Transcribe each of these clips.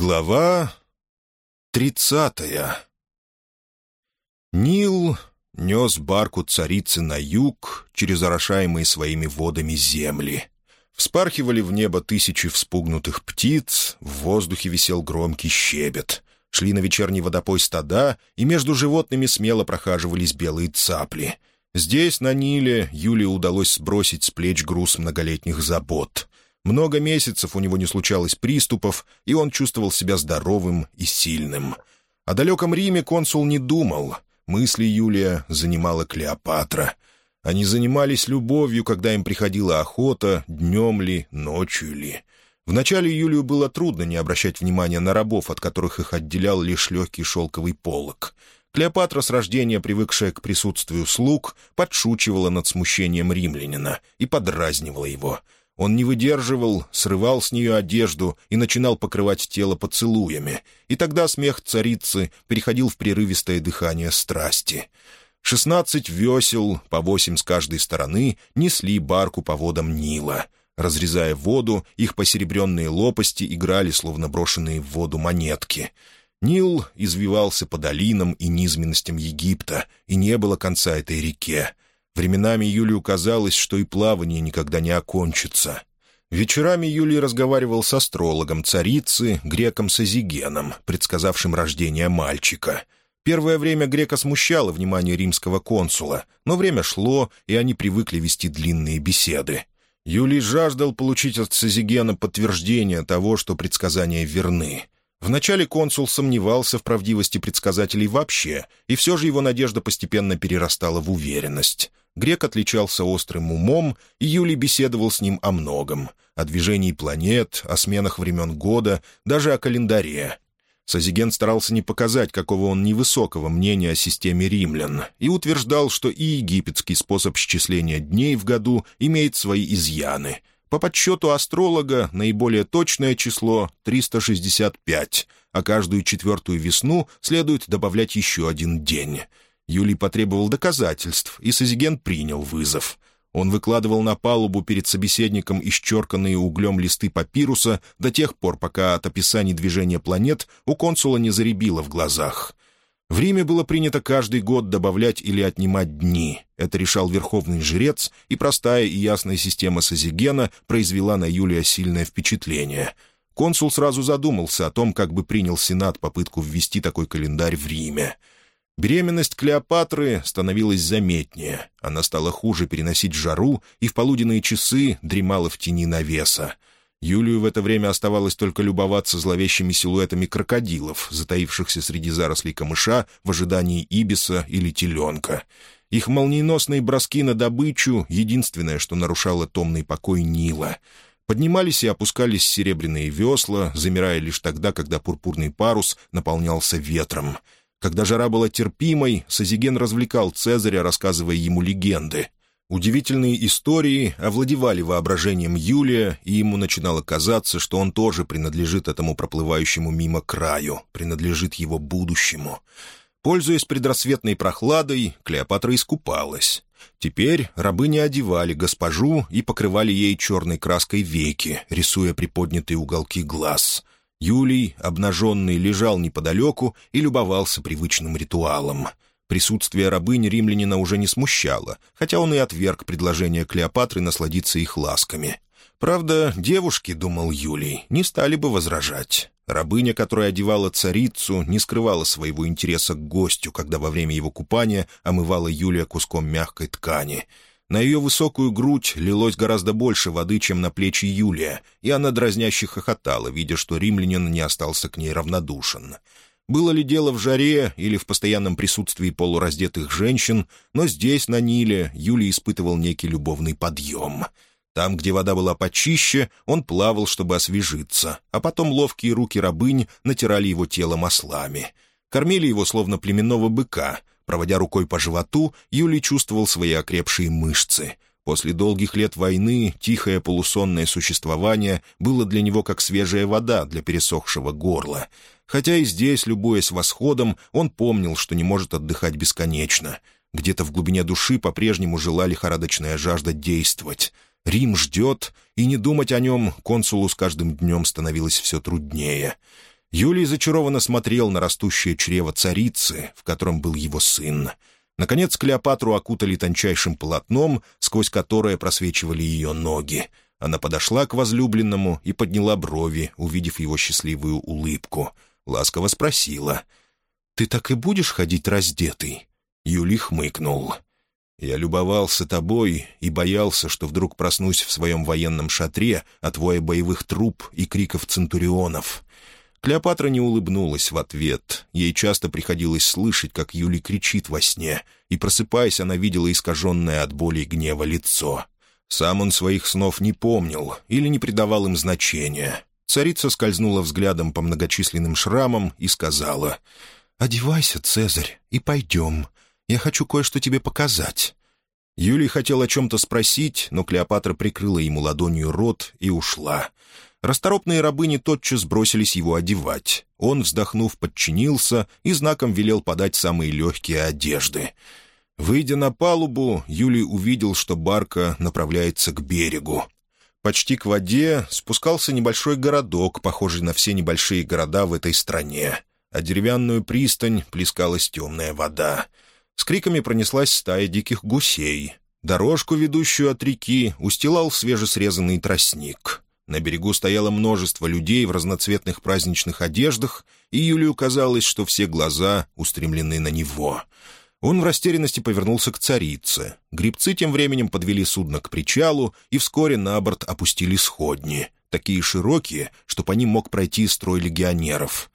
Глава тридцатая Нил нес барку царицы на юг через орошаемые своими водами земли. Вспархивали в небо тысячи вспугнутых птиц, в воздухе висел громкий щебет. Шли на вечерний водопой стада, и между животными смело прохаживались белые цапли. Здесь, на Ниле, Юле удалось сбросить с плеч груз многолетних забот — много месяцев у него не случалось приступов, и он чувствовал себя здоровым и сильным. О далеком Риме консул не думал. Мысли Юлия занимала Клеопатра. Они занимались любовью, когда им приходила охота, днем ли, ночью ли. Вначале Юлию было трудно не обращать внимания на рабов, от которых их отделял лишь легкий шелковый полог. Клеопатра, с рождения привыкшая к присутствию слуг, подшучивала над смущением римлянина и подразнивала его — он не выдерживал, срывал с нее одежду и начинал покрывать тело поцелуями, и тогда смех царицы переходил в прерывистое дыхание страсти. Шестнадцать весел, по восемь с каждой стороны, несли барку по водам Нила. Разрезая воду, их посеребренные лопасти играли, словно брошенные в воду монетки. Нил извивался по долинам и низменностям Египта, и не было конца этой реке. Временами Юлию казалось, что и плавание никогда не окончится. Вечерами Юлий разговаривал с астрологом царицы, греком Сазигеном, предсказавшим рождение мальчика. Первое время грека смущало внимание римского консула, но время шло, и они привыкли вести длинные беседы. Юлий жаждал получить от Сазигена подтверждение того, что предсказания верны. Вначале консул сомневался в правдивости предсказателей вообще, и все же его надежда постепенно перерастала в уверенность. Грек отличался острым умом, и Юлий беседовал с ним о многом. О движении планет, о сменах времен года, даже о календаре. Сазиген старался не показать, какого он невысокого мнения о системе римлян, и утверждал, что и египетский способ счисления дней в году имеет свои изъяны. По подсчету астролога наиболее точное число — 365, а каждую четвертую весну следует добавлять еще один день — Юлий потребовал доказательств, и Сазиген принял вызов. Он выкладывал на палубу перед собеседником исчерканные углем листы папируса до тех пор, пока от описаний движения планет у консула не заребило в глазах. В Риме было принято каждый год добавлять или отнимать дни. Это решал верховный жрец, и простая и ясная система Сазигена произвела на Юлия сильное впечатление. Консул сразу задумался о том, как бы принял Сенат попытку ввести такой календарь в Риме — Беременность Клеопатры становилась заметнее. Она стала хуже переносить жару и в полуденные часы дремала в тени навеса. Юлию в это время оставалось только любоваться зловещими силуэтами крокодилов, затаившихся среди зарослей камыша в ожидании ибиса или теленка. Их молниеносные броски на добычу — единственное, что нарушало томный покой Нила. Поднимались и опускались серебряные весла, замирая лишь тогда, когда пурпурный парус наполнялся ветром — когда жара была терпимой, Сазиген развлекал Цезаря, рассказывая ему легенды. Удивительные истории овладевали воображением Юлия, и ему начинало казаться, что он тоже принадлежит этому проплывающему мимо краю, принадлежит его будущему. Пользуясь предрассветной прохладой, Клеопатра искупалась. Теперь рабы не одевали госпожу и покрывали ей черной краской веки, рисуя приподнятые уголки глаз. Юлий, обнаженный, лежал неподалеку и любовался привычным ритуалом. Присутствие рабынь римлянина уже не смущало, хотя он и отверг предложение Клеопатры насладиться их ласками. Правда, девушки, думал Юлий, не стали бы возражать. Рабыня, которая одевала царицу, не скрывала своего интереса к гостю, когда во время его купания омывала Юлия куском мягкой ткани — на ее высокую грудь лилось гораздо больше воды, чем на плечи Юлия, и она дразняще хохотала, видя, что римлянин не остался к ней равнодушен. Было ли дело в жаре или в постоянном присутствии полураздетых женщин, но здесь, на Ниле, Юлий испытывал некий любовный подъем. Там, где вода была почище, он плавал, чтобы освежиться, а потом ловкие руки рабынь натирали его тело маслами. Кормили его словно племенного быка — Проводя рукой по животу, Юлий чувствовал свои окрепшие мышцы. После долгих лет войны тихое полусонное существование было для него как свежая вода для пересохшего горла. Хотя и здесь, любуясь восходом, он помнил, что не может отдыхать бесконечно. Где-то в глубине души по-прежнему жила лихорадочная жажда действовать. Рим ждет, и не думать о нем консулу с каждым днем становилось все труднее — Юлий зачарованно смотрел на растущее чрево царицы, в котором был его сын. Наконец Клеопатру окутали тончайшим полотном, сквозь которое просвечивали ее ноги. Она подошла к возлюбленному и подняла брови, увидев его счастливую улыбку. Ласково спросила. «Ты так и будешь ходить раздетый?» Юлий хмыкнул. «Я любовался тобой и боялся, что вдруг проснусь в своем военном шатре от воя боевых труп и криков центурионов». Клеопатра не улыбнулась в ответ. Ей часто приходилось слышать, как Юлий кричит во сне, и, просыпаясь, она видела искаженное от боли и гнева лицо. Сам он своих снов не помнил или не придавал им значения. Царица скользнула взглядом по многочисленным шрамам и сказала, «Одевайся, Цезарь, и пойдем. Я хочу кое-что тебе показать». Юлий хотел о чем-то спросить, но Клеопатра прикрыла ему ладонью рот и ушла. Расторопные рабыни тотчас бросились его одевать. Он, вздохнув, подчинился и знаком велел подать самые легкие одежды. Выйдя на палубу, Юлий увидел, что барка направляется к берегу. Почти к воде спускался небольшой городок, похожий на все небольшие города в этой стране. А деревянную пристань плескалась темная вода. С криками пронеслась стая диких гусей. Дорожку, ведущую от реки, устилал свежесрезанный тростник. На берегу стояло множество людей в разноцветных праздничных одеждах, и Юлию казалось, что все глаза устремлены на него. Он в растерянности повернулся к царице. Грибцы тем временем подвели судно к причалу и вскоре на борт опустили сходни, такие широкие, что по ним мог пройти строй легионеров.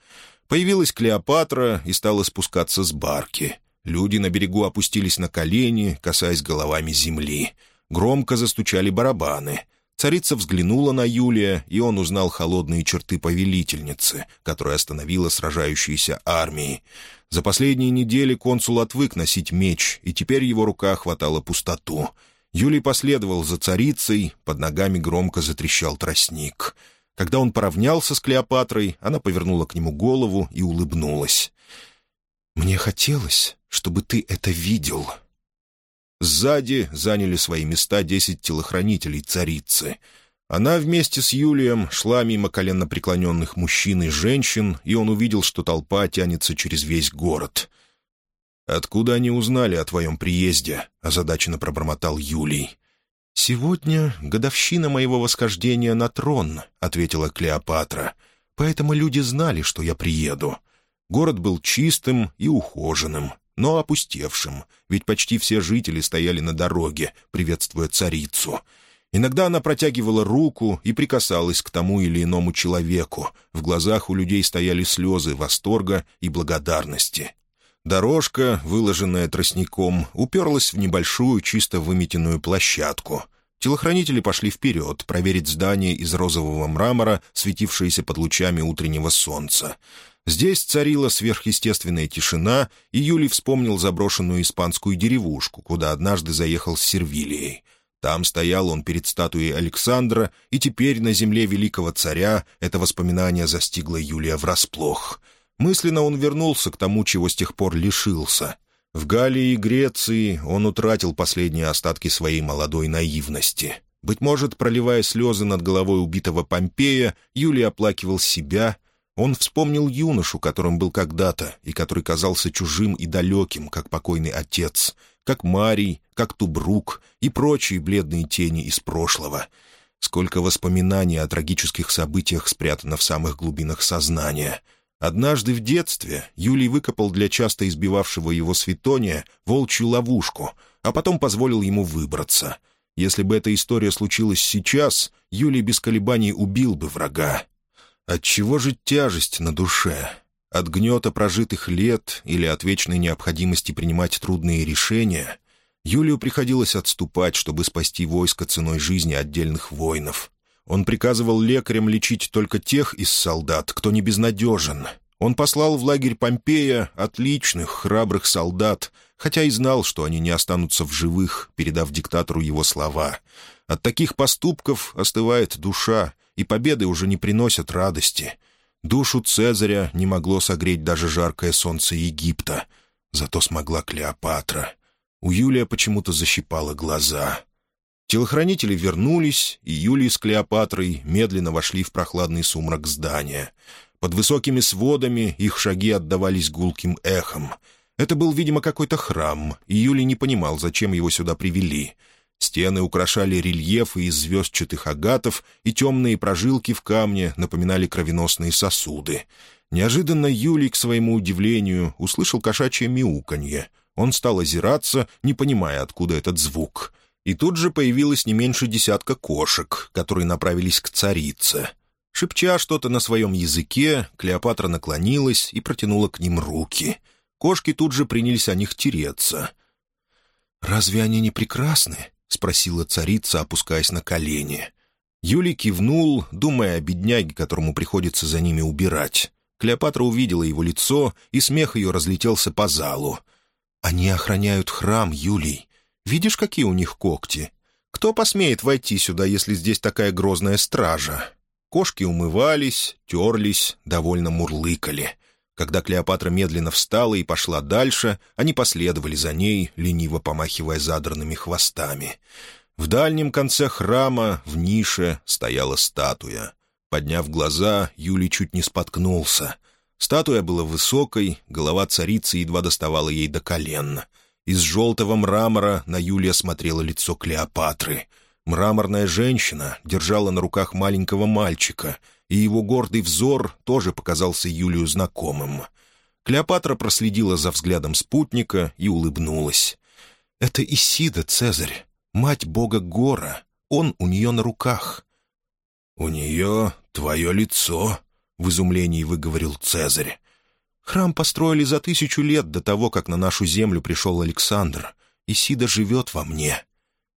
Появилась Клеопатра и стала спускаться с барки. Люди на берегу опустились на колени, касаясь головами земли. Громко застучали барабаны — Царица взглянула на Юлия, и он узнал холодные черты повелительницы, которая остановила сражающиеся армии. За последние недели консул отвык носить меч, и теперь его рука хватала пустоту. Юлий последовал за царицей, под ногами громко затрещал тростник. Когда он поравнялся с Клеопатрой, она повернула к нему голову и улыбнулась. «Мне хотелось, чтобы ты это видел», Сзади заняли свои места десять телохранителей царицы. Она вместе с Юлием шла мимо коленнопреклоненных мужчин и женщин, и он увидел, что толпа тянется через весь город. «Откуда они узнали о твоем приезде?» — озадаченно пробормотал Юлий. «Сегодня годовщина моего восхождения на трон», — ответила Клеопатра. «Поэтому люди знали, что я приеду». Город был чистым и ухоженным но опустевшим, ведь почти все жители стояли на дороге, приветствуя царицу. Иногда она протягивала руку и прикасалась к тому или иному человеку. В глазах у людей стояли слезы восторга и благодарности. Дорожка, выложенная тростником, уперлась в небольшую, чисто выметенную площадку. Телохранители пошли вперед, проверить здание из розового мрамора, светившееся под лучами утреннего солнца. Здесь царила сверхъестественная тишина, и Юлий вспомнил заброшенную испанскую деревушку, куда однажды заехал с Сервилией. Там стоял он перед статуей Александра, и теперь на земле великого царя это воспоминание застигло Юлия врасплох. Мысленно он вернулся к тому, чего с тех пор лишился. В Галлии и Греции он утратил последние остатки своей молодой наивности. Быть может, проливая слезы над головой убитого Помпея, Юлий оплакивал себя он вспомнил юношу, которым был когда-то, и который казался чужим и далеким, как покойный отец, как Марий, как Тубрук и прочие бледные тени из прошлого. Сколько воспоминаний о трагических событиях спрятано в самых глубинах сознания. Однажды в детстве Юлий выкопал для часто избивавшего его Светония волчью ловушку, а потом позволил ему выбраться. Если бы эта история случилась сейчас, Юлий без колебаний убил бы врага. Отчего же тяжесть на душе? От гнета прожитых лет или от вечной необходимости принимать трудные решения? Юлию приходилось отступать, чтобы спасти войско ценой жизни отдельных воинов. Он приказывал лекарям лечить только тех из солдат, кто не безнадежен. Он послал в лагерь Помпея отличных, храбрых солдат, хотя и знал, что они не останутся в живых, передав диктатору его слова. От таких поступков остывает душа, и победы уже не приносят радости. Душу Цезаря не могло согреть даже жаркое солнце Египта. Зато смогла Клеопатра. У Юлия почему-то защипало глаза. Телохранители вернулись, и Юлий с Клеопатрой медленно вошли в прохладный сумрак здания. Под высокими сводами их шаги отдавались гулким эхом. Это был, видимо, какой-то храм, и Юлий не понимал, зачем его сюда привели. Стены украшали рельефы из звездчатых агатов, и темные прожилки в камне напоминали кровеносные сосуды. Неожиданно Юлий, к своему удивлению, услышал кошачье мяуканье. Он стал озираться, не понимая, откуда этот звук. И тут же появилось не меньше десятка кошек, которые направились к царице. Шепча что-то на своем языке, Клеопатра наклонилась и протянула к ним руки. Кошки тут же принялись о них тереться. «Разве они не прекрасны?» — спросила царица, опускаясь на колени. Юлий кивнул, думая о бедняге, которому приходится за ними убирать. Клеопатра увидела его лицо, и смех ее разлетелся по залу. «Они охраняют храм, Юлий. Видишь, какие у них когти? Кто посмеет войти сюда, если здесь такая грозная стража?» Кошки умывались, терлись, довольно мурлыкали. Когда Клеопатра медленно встала и пошла дальше, они последовали за ней, лениво помахивая задранными хвостами. В дальнем конце храма, в нише, стояла статуя. Подняв глаза, Юлий чуть не споткнулся. Статуя была высокой, голова царицы едва доставала ей до колен. Из желтого мрамора на Юлия смотрело лицо Клеопатры. Мраморная женщина держала на руках маленького мальчика, и его гордый взор тоже показался Юлию знакомым. Клеопатра проследила за взглядом спутника и улыбнулась. «Это Исида, Цезарь, мать бога Гора. Он у нее на руках». «У нее твое лицо», — в изумлении выговорил Цезарь. «Храм построили за тысячу лет до того, как на нашу землю пришел Александр. Исида живет во мне».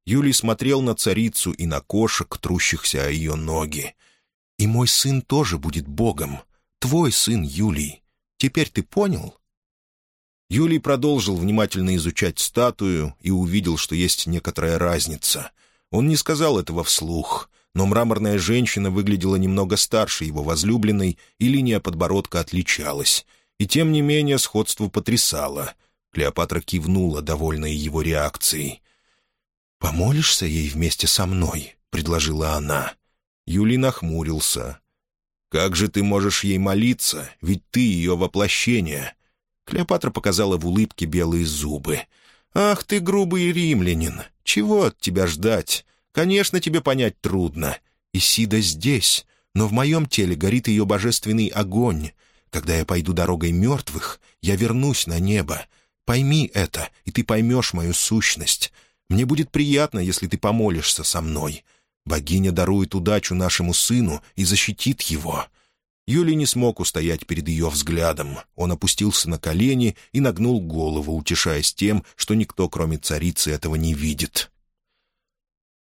Юлий смотрел на царицу и на кошек, трущихся о ее ноги. «И мой сын тоже будет богом. Твой сын, Юлий. Теперь ты понял?» Юлий продолжил внимательно изучать статую и увидел, что есть некоторая разница. Он не сказал этого вслух, но мраморная женщина выглядела немного старше его возлюбленной, и линия подбородка отличалась. И тем не менее сходство потрясало. Клеопатра кивнула, довольная его реакцией. «Помолишься ей вместе со мной?» — предложила она. Юлий нахмурился. «Как же ты можешь ей молиться? Ведь ты ее воплощение!» Клеопатра показала в улыбке белые зубы. «Ах ты, грубый римлянин! Чего от тебя ждать? Конечно, тебе понять трудно. Исида здесь, но в моем теле горит ее божественный огонь. Когда я пойду дорогой мертвых, я вернусь на небо. Пойми это, и ты поймешь мою сущность. Мне будет приятно, если ты помолишься со мной. Богиня дарует удачу нашему сыну и защитит его». Юлий не смог устоять перед ее взглядом. Он опустился на колени и нагнул голову, утешаясь тем, что никто, кроме царицы, этого не видит.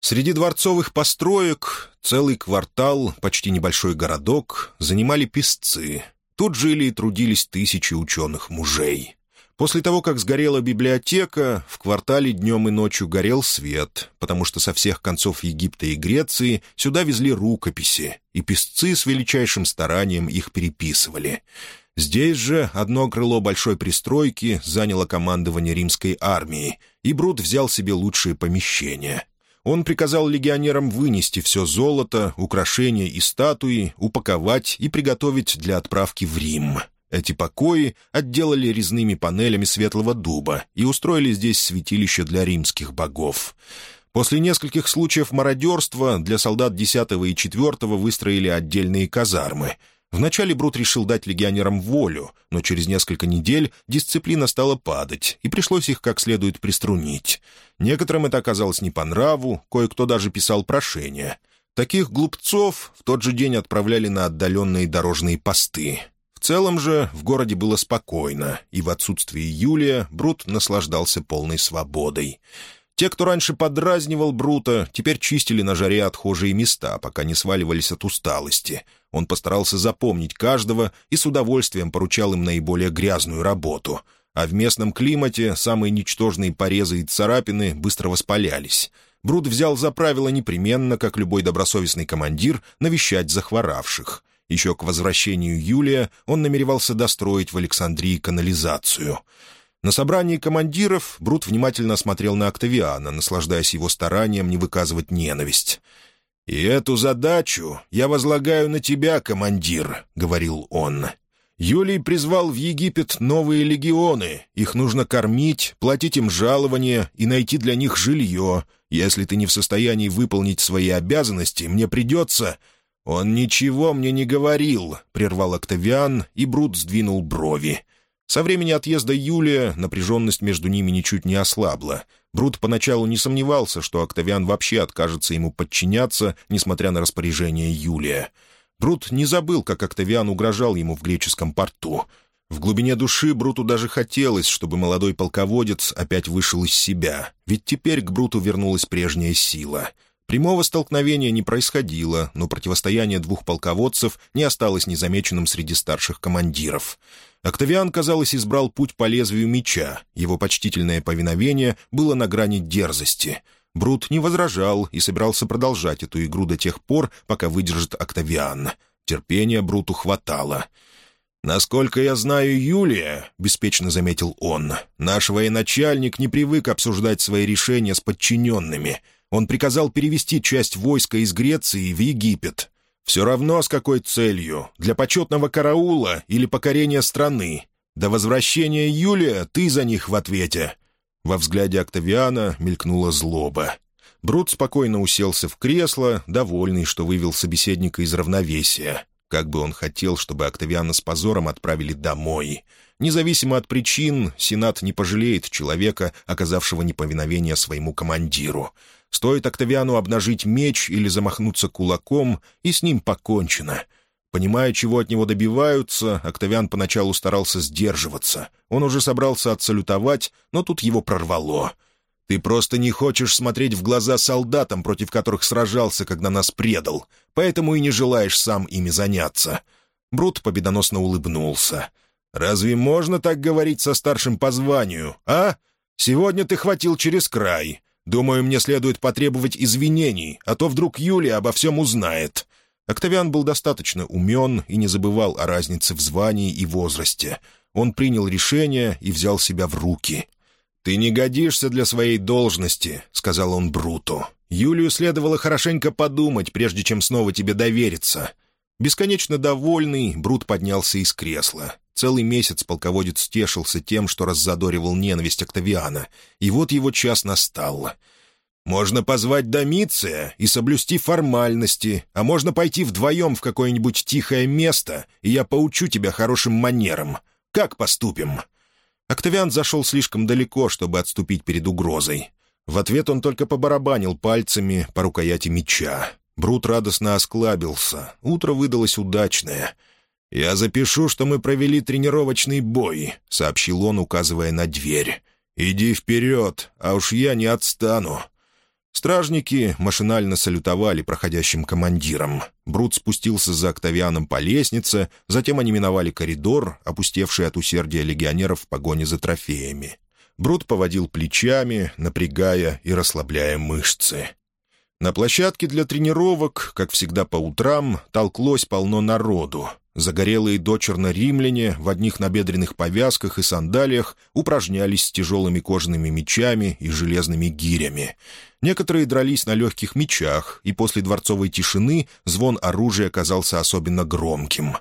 Среди дворцовых построек целый квартал, почти небольшой городок, занимали песцы. Тут жили и трудились тысячи ученых мужей. После того, как сгорела библиотека, в квартале днем и ночью горел свет, потому что со всех концов Египта и Греции сюда везли рукописи, и песцы с величайшим старанием их переписывали. Здесь же одно крыло большой пристройки заняло командование римской армии, и Брут взял себе лучшие помещения, он приказал легионерам вынести все золото, украшения и статуи, упаковать и приготовить для отправки в Рим. Эти покои отделали резными панелями светлого дуба и устроили здесь святилище для римских богов. После нескольких случаев мародерства для солдат 10 и 4 выстроили отдельные казармы — Вначале Брут решил дать легионерам волю, но через несколько недель дисциплина стала падать, и пришлось их как следует приструнить. Некоторым это оказалось не по нраву, кое-кто даже писал прошения. Таких глупцов в тот же день отправляли на отдаленные дорожные посты. В целом же в городе было спокойно, и в отсутствие Юлия Брут наслаждался полной свободой. Те, кто раньше подразнивал Брута, теперь чистили на жаре отхожие места, пока не сваливались от усталости. Он постарался запомнить каждого и с удовольствием поручал им наиболее грязную работу. А в местном климате самые ничтожные порезы и царапины быстро воспалялись. Брут взял за правило непременно, как любой добросовестный командир, навещать захворавших. Еще к возвращению Юлия он намеревался достроить в Александрии канализацию — на собрании командиров Брут внимательно смотрел на Октавиана, наслаждаясь его старанием не выказывать ненависть. «И эту задачу я возлагаю на тебя, командир», — говорил он. «Юлий призвал в Египет новые легионы. Их нужно кормить, платить им жалования и найти для них жилье. Если ты не в состоянии выполнить свои обязанности, мне придется...» «Он ничего мне не говорил», — прервал Октавиан, и Брут сдвинул брови. Со времени отъезда Юлия напряженность между ними ничуть не ослабла. Брут поначалу не сомневался, что Октавиан вообще откажется ему подчиняться, несмотря на распоряжение Юлия. Брут не забыл, как Октавиан угрожал ему в греческом порту. В глубине души Бруту даже хотелось, чтобы молодой полководец опять вышел из себя, ведь теперь к Бруту вернулась прежняя сила — Прямого столкновения не происходило, но противостояние двух полководцев не осталось незамеченным среди старших командиров. Октавиан, казалось, избрал путь по лезвию меча. Его почтительное повиновение было на грани дерзости. Брут не возражал и собирался продолжать эту игру до тех пор, пока выдержит Октавиан. Терпения Бруту хватало. «Насколько я знаю Юлия», — беспечно заметил он, — «наш военачальник не привык обсуждать свои решения с подчиненными» он приказал перевести часть войска из Греции в Египет. Все равно с какой целью, для почетного караула или покорения страны. До возвращения Юлия ты за них в ответе». Во взгляде Октавиана мелькнула злоба. Брут спокойно уселся в кресло, довольный, что вывел собеседника из равновесия. Как бы он хотел, чтобы Октавиана с позором отправили домой. Независимо от причин, Сенат не пожалеет человека, оказавшего неповиновение своему командиру. Стоит Октавиану обнажить меч или замахнуться кулаком, и с ним покончено. Понимая, чего от него добиваются, Октавиан поначалу старался сдерживаться. Он уже собрался отсалютовать, но тут его прорвало. «Ты просто не хочешь смотреть в глаза солдатам, против которых сражался, когда нас предал, поэтому и не желаешь сам ими заняться». Брут победоносно улыбнулся. «Разве можно так говорить со старшим по званию, а? Сегодня ты хватил через край. Думаю, мне следует потребовать извинений, а то вдруг Юлия обо всем узнает». Октавиан был достаточно умен и не забывал о разнице в звании и возрасте. Он принял решение и взял себя в руки. «Ты не годишься для своей должности», — сказал он Бруту. «Юлию следовало хорошенько подумать, прежде чем снова тебе довериться». Бесконечно довольный, Брут поднялся из кресла. Целый месяц полководец стешился тем, что раззадоривал ненависть Октавиана, и вот его час настал. «Можно позвать Домиция и соблюсти формальности, а можно пойти вдвоем в какое-нибудь тихое место, и я поучу тебя хорошим манерам. Как поступим?» Октавиан зашел слишком далеко, чтобы отступить перед угрозой. В ответ он только побарабанил пальцами по рукояти меча. Брут радостно осклабился. Утро выдалось удачное — «Я запишу, что мы провели тренировочный бой», — сообщил он, указывая на дверь. «Иди вперед, а уж я не отстану». Стражники машинально салютовали проходящим командирам. Брут спустился за Октавианом по лестнице, затем они миновали коридор, опустевший от усердия легионеров в погоне за трофеями. Брут поводил плечами, напрягая и расслабляя мышцы. На площадке для тренировок, как всегда по утрам, толклось полно народу. Загорелые дочерно римляне в одних набедренных повязках и сандалиях упражнялись с тяжелыми кожаными мечами и железными гирями. Некоторые дрались на легких мечах, и после дворцовой тишины звон оружия казался особенно громким.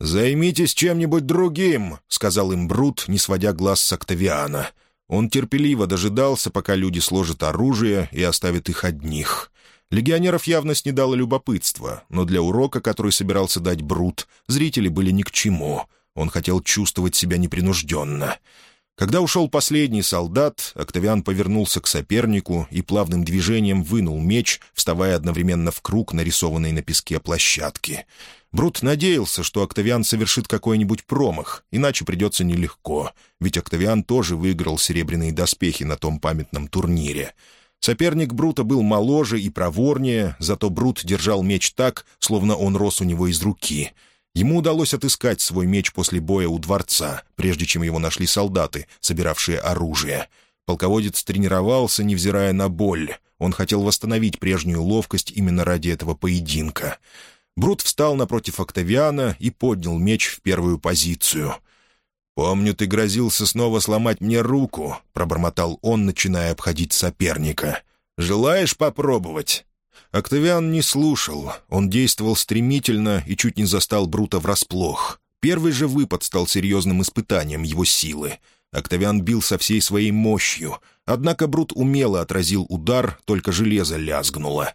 «Займитесь чем-нибудь другим», — сказал им Брут, не сводя глаз с Октавиана. Он терпеливо дожидался, пока люди сложат оружие и оставят их одних. Легионеров явно снедало любопытство, но для урока, который собирался дать Брут, зрители были ни к чему. Он хотел чувствовать себя непринужденно. Когда ушел последний солдат, Октавиан повернулся к сопернику и плавным движением вынул меч, вставая одновременно в круг, нарисованный на песке площадки. Брут надеялся, что Октавиан совершит какой-нибудь промах, иначе придется нелегко, ведь Октавиан тоже выиграл серебряные доспехи на том памятном турнире. Соперник Брута был моложе и проворнее, зато Брут держал меч так, словно он рос у него из руки. Ему удалось отыскать свой меч после боя у дворца, прежде чем его нашли солдаты, собиравшие оружие. Полководец тренировался, невзирая на боль. Он хотел восстановить прежнюю ловкость именно ради этого поединка. Брут встал напротив Октавиана и поднял меч в первую позицию. «Помню, ты грозился снова сломать мне руку», — пробормотал он, начиная обходить соперника. «Желаешь попробовать?» Октавиан не слушал. Он действовал стремительно и чуть не застал Брута врасплох. Первый же выпад стал серьезным испытанием его силы. Октавиан бил со всей своей мощью, однако Брут умело отразил удар, только железо лязгнуло.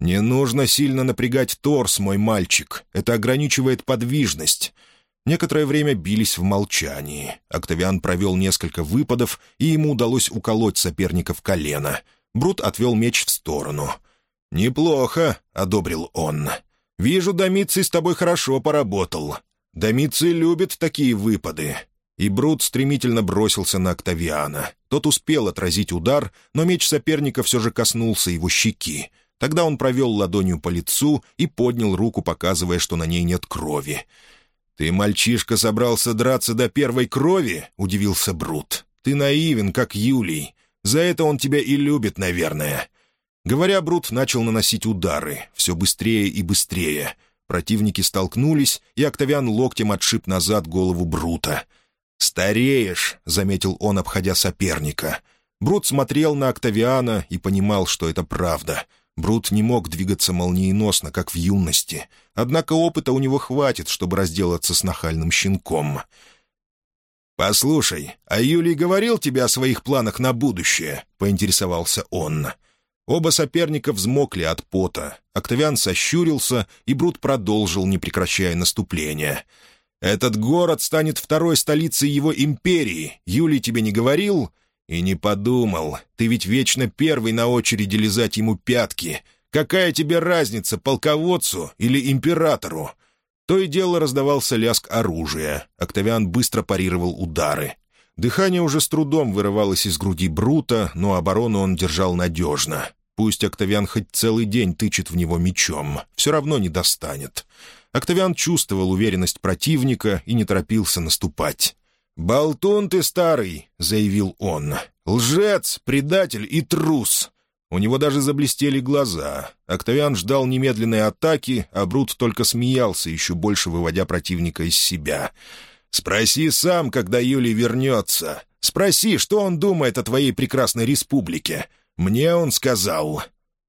«Не нужно сильно напрягать торс, мой мальчик. Это ограничивает подвижность». Некоторое время бились в молчании. Октавиан провел несколько выпадов, и ему удалось уколоть соперника в колено. Брут отвел меч в сторону. «Неплохо», — одобрил он. «Вижу, Домиций с тобой хорошо поработал. Домиций любит такие выпады». И Брут стремительно бросился на Октавиана. Тот успел отразить удар, но меч соперника все же коснулся его щеки. Тогда он провел ладонью по лицу и поднял руку, показывая, что на ней нет крови. «Ты, мальчишка, собрался драться до первой крови?» — удивился Брут. «Ты наивен, как Юлий. За это он тебя и любит, наверное». Говоря, Брут начал наносить удары, все быстрее и быстрее. Противники столкнулись, и Октавиан локтем отшиб назад голову Брута. «Стареешь», — заметил он, обходя соперника. Брут смотрел на Октавиана и понимал, что это правда — Брут не мог двигаться молниеносно, как в юности. Однако опыта у него хватит, чтобы разделаться с нахальным щенком. «Послушай, а Юлий говорил тебе о своих планах на будущее?» — поинтересовался он. Оба соперника взмокли от пота. Октавиан сощурился, и Брут продолжил, не прекращая наступления. «Этот город станет второй столицей его империи. Юлий тебе не говорил?» «И не подумал. Ты ведь вечно первый на очереди лизать ему пятки. Какая тебе разница, полководцу или императору?» То и дело раздавался лязг оружия. Октавиан быстро парировал удары. Дыхание уже с трудом вырывалось из груди Брута, но оборону он держал надежно. Пусть Октавиан хоть целый день тычет в него мечом, все равно не достанет. Октавиан чувствовал уверенность противника и не торопился наступать. «Болтун ты старый», — заявил он. «Лжец, предатель и трус». У него даже заблестели глаза. Октавиан ждал немедленной атаки, а Брут только смеялся, еще больше выводя противника из себя. «Спроси сам, когда Юлий вернется. Спроси, что он думает о твоей прекрасной республике. Мне он сказал».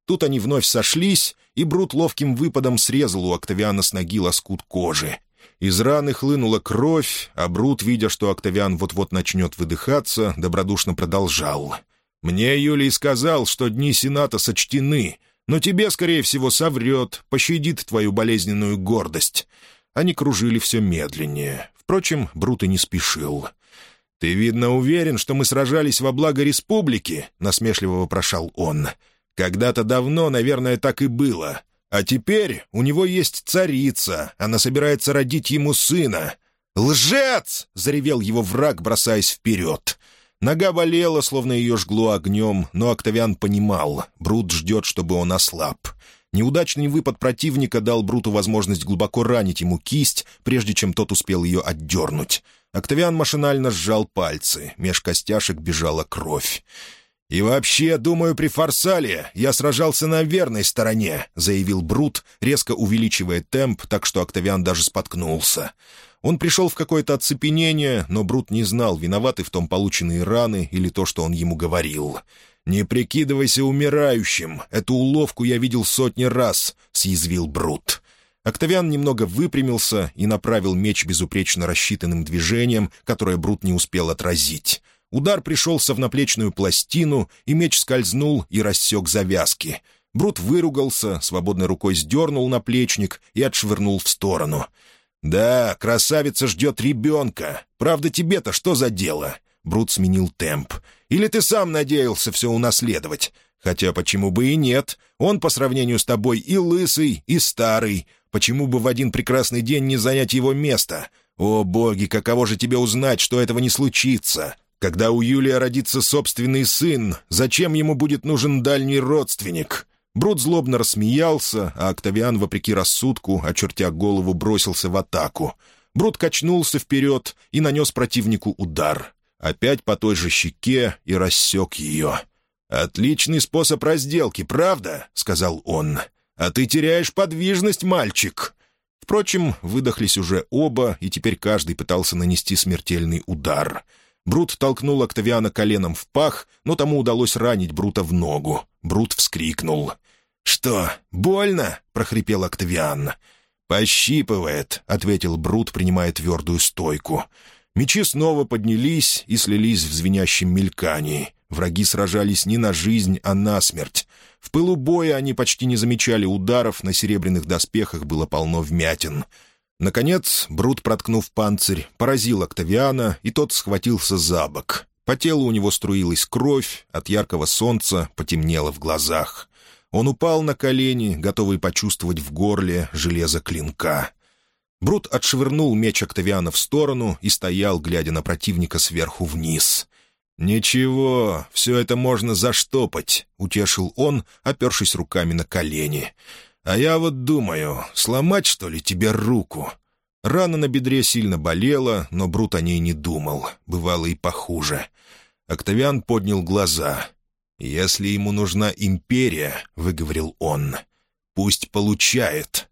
Тут они вновь сошлись, и Брут ловким выпадом срезал у Октавиана с ноги лоскут кожи. Из раны хлынула кровь, а Брут, видя, что Октавиан вот-вот начнет выдыхаться, добродушно продолжал. «Мне Юлий сказал, что дни Сената сочтены, но тебе, скорее всего, соврет, пощадит твою болезненную гордость». Они кружили все медленнее. Впрочем, Брут и не спешил. «Ты, видно, уверен, что мы сражались во благо республики?» — насмешливо вопрошал он. «Когда-то давно, наверное, так и было. А теперь у него есть царица, она собирается родить ему сына. «Лжец!» — заревел его враг, бросаясь вперед. Нога болела, словно ее жгло огнем, но Октавиан понимал, Брут ждет, чтобы он ослаб. Неудачный выпад противника дал Бруту возможность глубоко ранить ему кисть, прежде чем тот успел ее отдернуть. Октавиан машинально сжал пальцы, меж костяшек бежала кровь. «И вообще, думаю, при Фарсале я сражался на верной стороне», — заявил Брут, резко увеличивая темп, так что Октавиан даже споткнулся. Он пришел в какое-то оцепенение, но Брут не знал, виноваты в том полученные раны или то, что он ему говорил. «Не прикидывайся умирающим. Эту уловку я видел сотни раз», — съязвил Брут. Октавиан немного выпрямился и направил меч безупречно рассчитанным движением, которое Брут не успел отразить. Удар пришелся в наплечную пластину, и меч скользнул и рассек завязки. Брут выругался, свободной рукой сдернул наплечник и отшвырнул в сторону. «Да, красавица ждет ребенка. Правда, тебе-то что за дело?» Брут сменил темп. «Или ты сам надеялся все унаследовать? Хотя почему бы и нет? Он по сравнению с тобой и лысый, и старый. Почему бы в один прекрасный день не занять его место? О, боги, каково же тебе узнать, что этого не случится? Когда у Юлия родится собственный сын, зачем ему будет нужен дальний родственник?» Брут злобно рассмеялся, а Октавиан, вопреки рассудку, очертя голову, бросился в атаку. Брут качнулся вперед и нанес противнику удар. Опять по той же щеке и рассек ее. «Отличный способ разделки, правда?» — сказал он. «А ты теряешь подвижность, мальчик!» Впрочем, выдохлись уже оба, и теперь каждый пытался нанести смертельный удар — Брут толкнул Октавиана коленом в пах, но тому удалось ранить Брута в ногу. Брут вскрикнул. «Что, больно?» — прохрипел Октавиан. «Пощипывает», — ответил Брут, принимая твердую стойку. Мечи снова поднялись и слились в звенящем мелькании. Враги сражались не на жизнь, а на смерть. В пылу боя они почти не замечали ударов, на серебряных доспехах было полно вмятин. Наконец, Брут, проткнув панцирь, поразил Октавиана, и тот схватился за бок. По телу у него струилась кровь, от яркого солнца потемнело в глазах. Он упал на колени, готовый почувствовать в горле железо клинка. Брут отшвырнул меч Октавиана в сторону и стоял, глядя на противника сверху вниз. «Ничего, все это можно заштопать», — утешил он, опершись руками на колени. «А я вот думаю, сломать, что ли, тебе руку?» Рана на бедре сильно болела, но Брут о ней не думал. Бывало и похуже. Октавиан поднял глаза. «Если ему нужна империя», — выговорил он, — «пусть получает».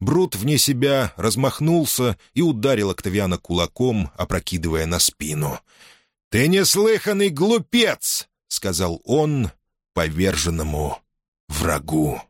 Брут вне себя размахнулся и ударил Октавиана кулаком, опрокидывая на спину. «Ты неслыханный глупец!» — сказал он поверженному врагу.